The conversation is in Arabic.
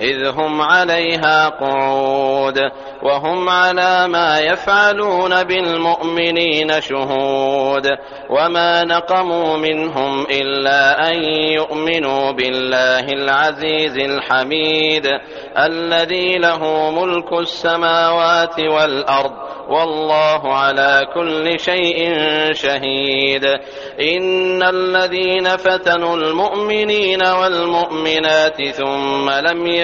إذ هم عليها قعود وهم على ما يفعلون بالمؤمنين شهود وما نقموا منهم إلا أن يؤمنوا بالله العزيز الحميد الذي له ملك السماوات والأرض والله على كل شيء شهيد إن الذين فتنوا المؤمنين والمؤمنات ثم لم